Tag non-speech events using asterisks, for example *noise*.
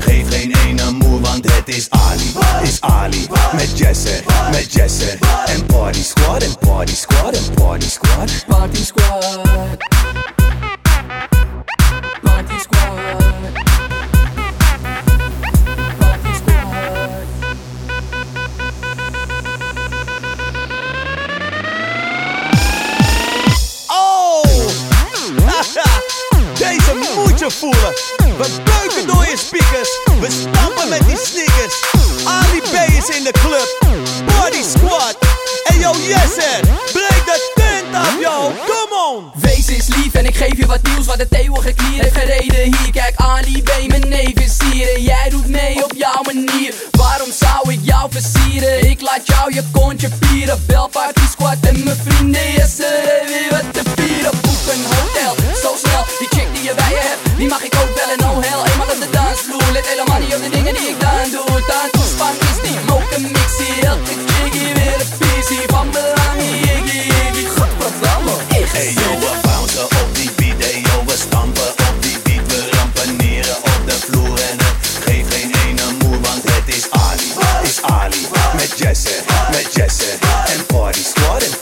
Geef geen ene moer, want het is Ali. Is Ali, met Jesse, met Jesse. En Party Squad, en Party Squad, en Party Squad. Party Squad. Party Squad. Oh! *laughs* Deze moet je voelen. Door je speakers. We stampen met die sneakers. Ali B is in de club. Body squad. En yo, yes, hè. Breek de tent af, yo. Come on. Wees eens lief en ik geef je wat nieuws wat de eeuwige klier heeft gereden hier Kijk Ali B, mijn neef is hier en jij doet mee op jouw manier Waarom zou ik jou versieren? Ik laat jou je kontje vieren Bel party squad en mijn vrienden, yes er Jesse, met Jesse, and party started.